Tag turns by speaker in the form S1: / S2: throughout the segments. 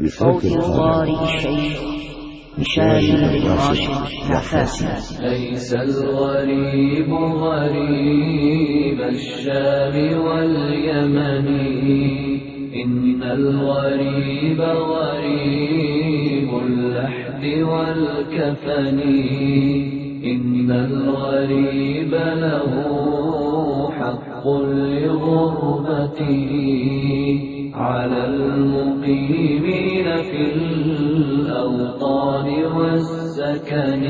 S1: صوت القارئ الشيخ هشام بن راشد العفاسي
S2: ليس الغريب غريب الشام واليمن. إن الغريب غريب اللحد والكفن. إن الغريب له حق لغربته. على المقيمين في الأوطان والسكن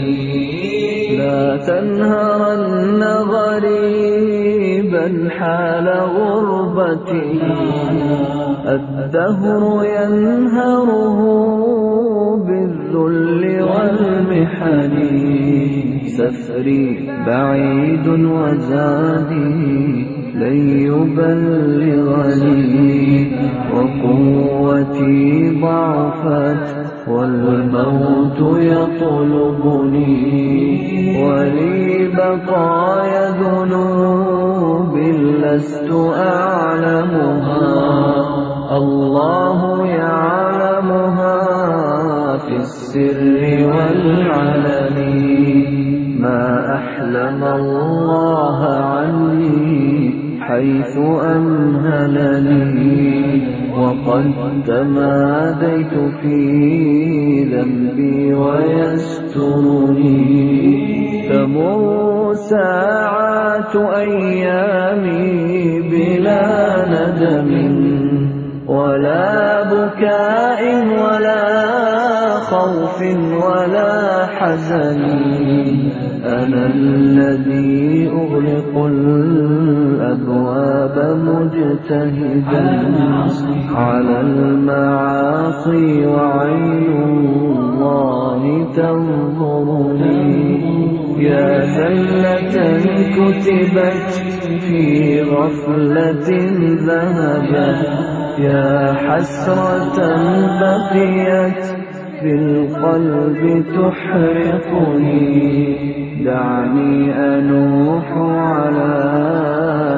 S2: لا تنهرن غريبا حال غربته الدهر ينهره بالذل والمحن. سفري بعيد وزادي لن يبلغني. وقوتي ضعفت والموت يطلبني ولي بقايا ذنوب لست أعلمها. الله يعلمها في السر والعلن. ما أحلم الله عني حيث أمهلني وقد تماديت في ذنبي ويسترني تمر ساعات أيامي بلا ندم ولا بكاء ولا خوف ولا حزن أنا الذي أغلق الأبواب مجتهدا على المعاصي وعين الله تنظرني. يا زلة كتبت في غفلة ذهبت يا حسرة بقيت في القلب تحرقني دعني أنوح على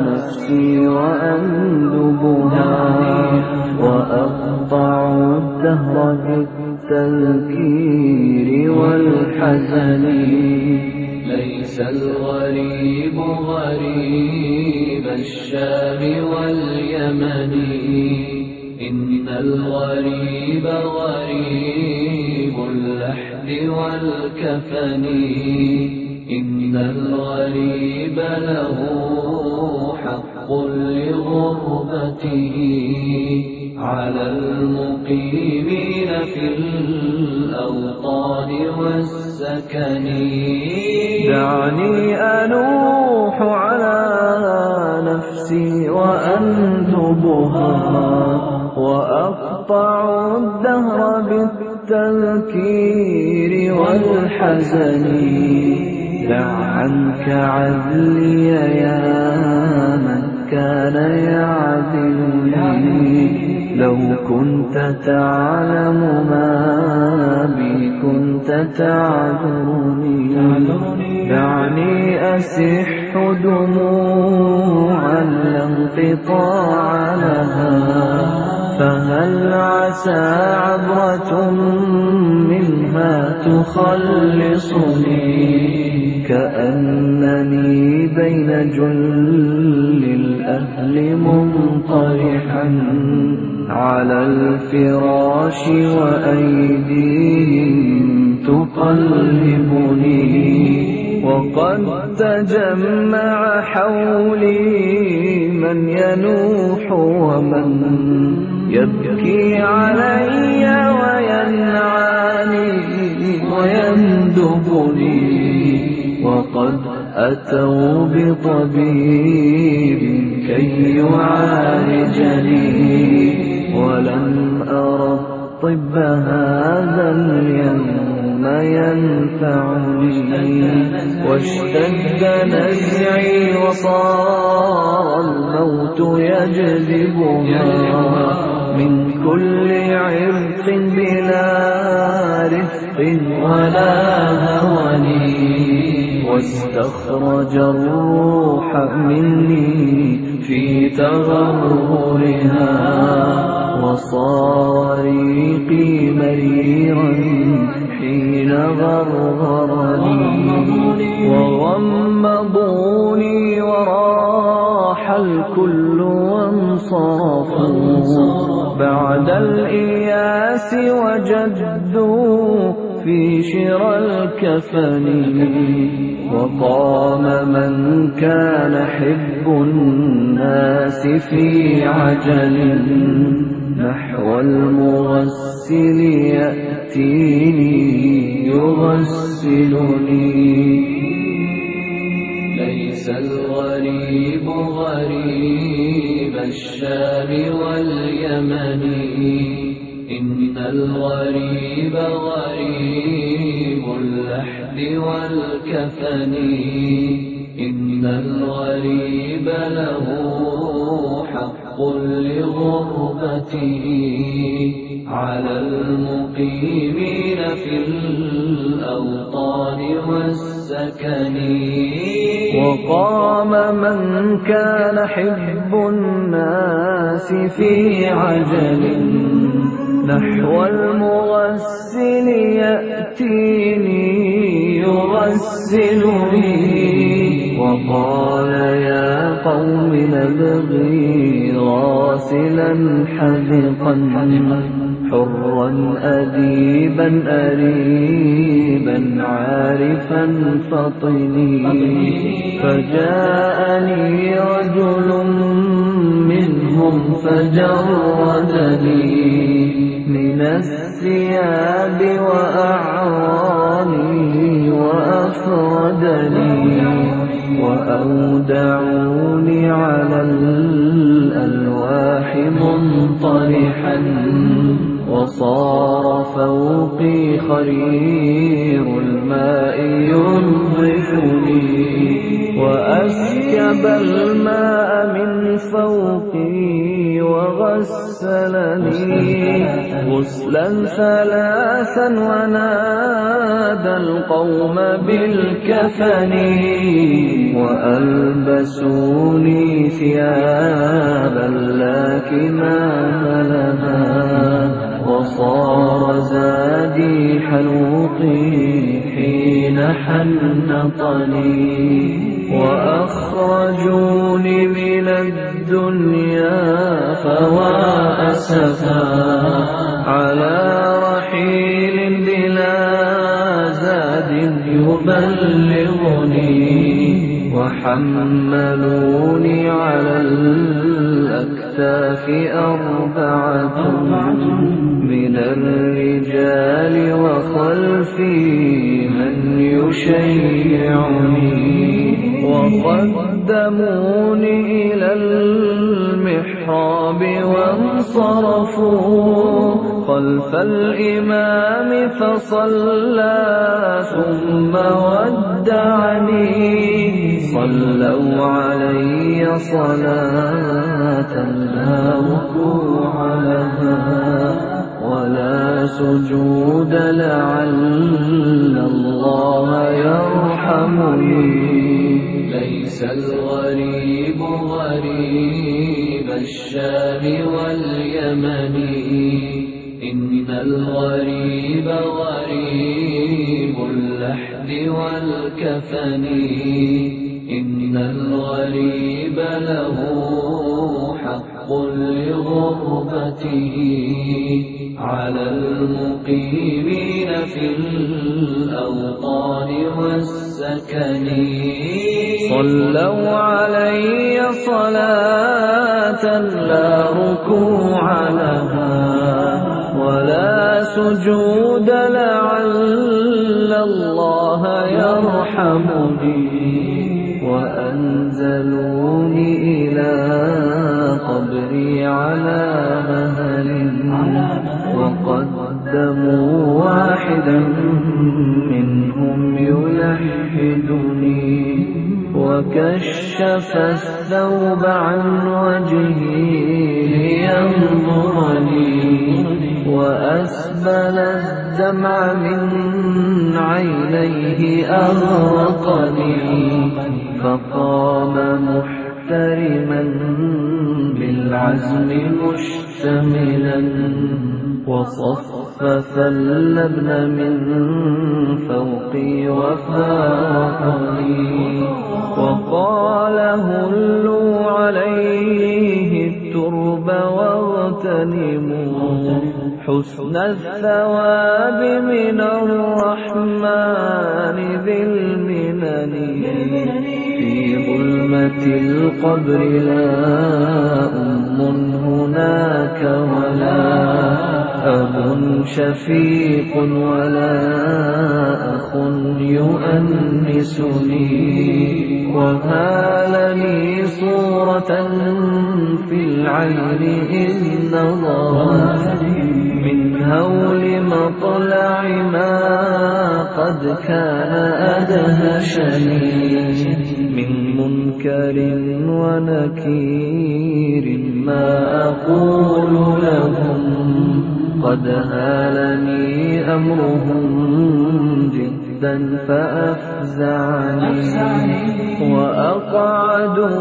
S2: نفسي وأندبها وأقطع الدهر بالتذكير والحزن. ليس الغريب غريب الشام واليمن. إن الغريب غريب اللحد والكفن إن الغريب له حق لغربته. على المقيمين في الأوطان والسكن. دعني أنوح على نفسي وأندبها وأقطع بالتذكير والحزن. دع عنك عدلي يا من كان يعدلني لو كنت تعلم ما بي كنت تعذرني. دعني أسح دموعا لا انقطاع لها. فهل عسى عبرة منها تخلصني؟ كأنني بين جل الأهل منطرحا على الفراش وأيديهم تقلبني. وقد تجمع حولي من ينوح ومن يبكي علي وينعاني ويندبني. وقد أتوا بطبيب كي يعالجني ولم أرى الطب هذا اليوم ينفعني. واشتد نزعي وصار الموت يجذبها من كل عرق بلا رفق ولا هوني واستخرج الروح مني في تغرغرها وصار ريقي مريرا حين غرغرني وغمضوني وراح الكل وانصرفوا. بعد الإياس وجدوا في شرى الكفن. وقام من كان حب الناس في عجل. نحو المغسل يأتيني يغسلني. ليس الغريب غريب الشام واليمن. إن الغريب غريب اللحد والكفن. إن الغريب له حق لغربته على المقيمين في الأوطان والسكن. وقام من كان حب الناس في عجل. نحو المغسل يأتيني يغسلني. وقال يا قوم نبغي غاسلا حذقا حرا أديبا أريبا عارفا فطني. فجاءني رجل منهم فجردني من الثياب وأعراني وأفردني وأودعوني على الألواح منطرحا وصار فوقي خرير الماء ينظفني وأسكب الماء من فوقي وغسلني غسلا ثلاثا ونادى القوم بالكفن وألبسوني ثيابا لكن لها وصار زادي حلوقي حين حنطني وأخرجوني من الدنيا فوا أسفا على رحيل بلا زاد يبلغني. وحملوني على الأكتاف أربعة. من الرجال وخلفي من يشيعني وقدموني إلى المحراب وانصرفوا خلف الإمام فصلى ثم ودعني صلوا علي صلاة لا ركوع لعل الله يرحمني. ليس الغريب غريب الشام واليمن. إن الغريب غريب اللحد والكفن. إن الغريب له حق لغربته. على المقيمين في الأوطان والسكن صلوا علي صلاة لا ركوع لها ولا سجود لعل الله يرحمني وأنزلوني إلى منهم يلحدني وكشف الثوب عن وجهي لينظرني وأسبل الدمع من عينيه أغرقني فقام محترما بالعزم مشتملا وصف خفف اللبن من فوقي وفاقني وقال هلوا عليه الترب واغتنموا حسن الثواب من الرحمن ذي المنن. في ظلمة القبر لا أم هناك أب شفيق ولا أخ يؤنسني. وهالني صورة في العين إذ نظرت من هول مطلع ما قد كان أدهشني. من منكر ونكير ما أقول لهم. قد هالني أمرهم جدا فأفزعني وأقعدوني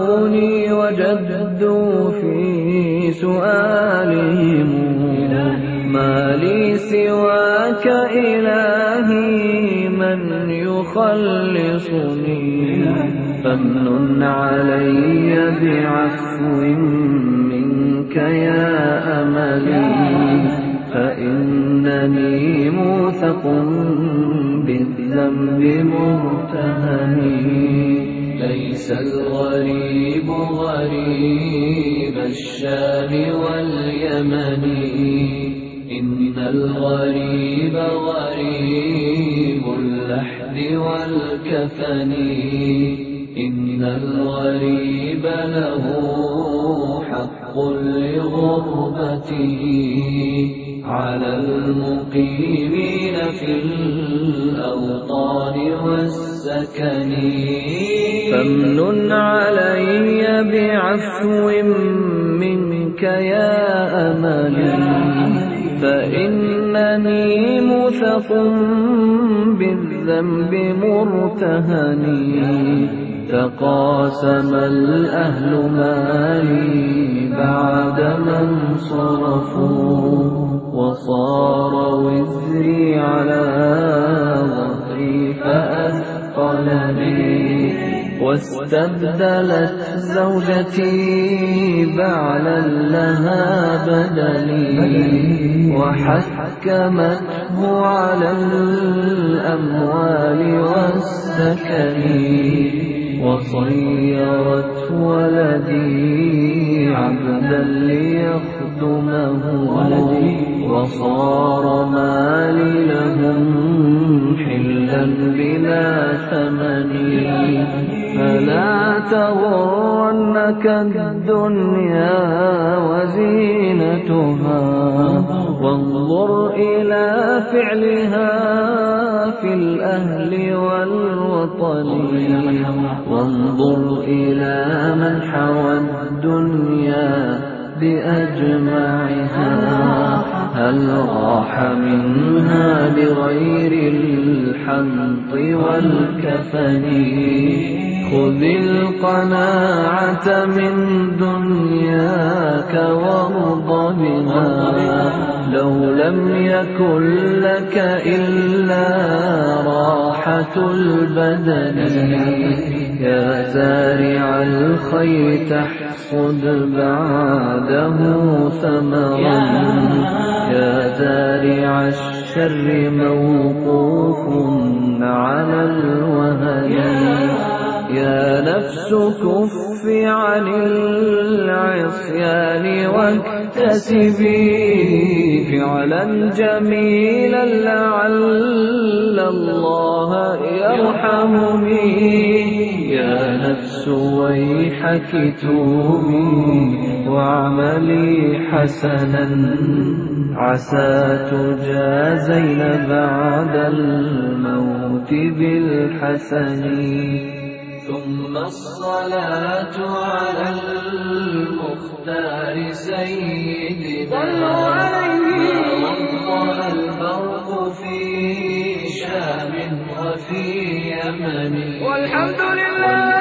S2: وجدوا في سؤالهم ما لي سواك إلهي من يخلصني فامنن علي بعفو منك يا أملي فإنني موثق بالذنب مرتهني ليس الغريب غريب الشام واليمن. إن الغريب غريب اللحد والكفن. إن الغريب له حق لغربته. على المقيمين في الأوطان والسكن. فامنن علي بعفو منك يا أملي فإنني مثق بالذنب مرتهني تقاسم الأهل مالي بعد من صرفوا. وصار وزري على ظهري فأثقلني واستبدلت زوجتي بعلا لها بدلي وحكمته على الأموال والسكن وصيرت ولدي عبدا ليخدمه. وصار مالي لهم حلا بلا ثمن. فلا تغرنك الدنيا وزينتها وانظر إلى فعلها في الأهل والوطن. وانظر إلى من حوى الدنيا بأجمعها. هل راح منها بغير الحنط والكفن؟ خذ القناعة من دنياك وارض بها. لو لم يكن لك إلا راحة البدن. يا زارع الخير تحصد بعده ثمرا. يا زارع الشر موقوف على الوهن. يا نفس كف عن العصيان واكتسبي فعلا جميلا لعل الله يرحمني. يا نفس ويحك توبي واعملي حسنا. عسى تجازين بعد الموت بالحسن. ثم الصلاة على المختار سيدنا. وضع البرق في شام وفي يمن
S3: والحمد لله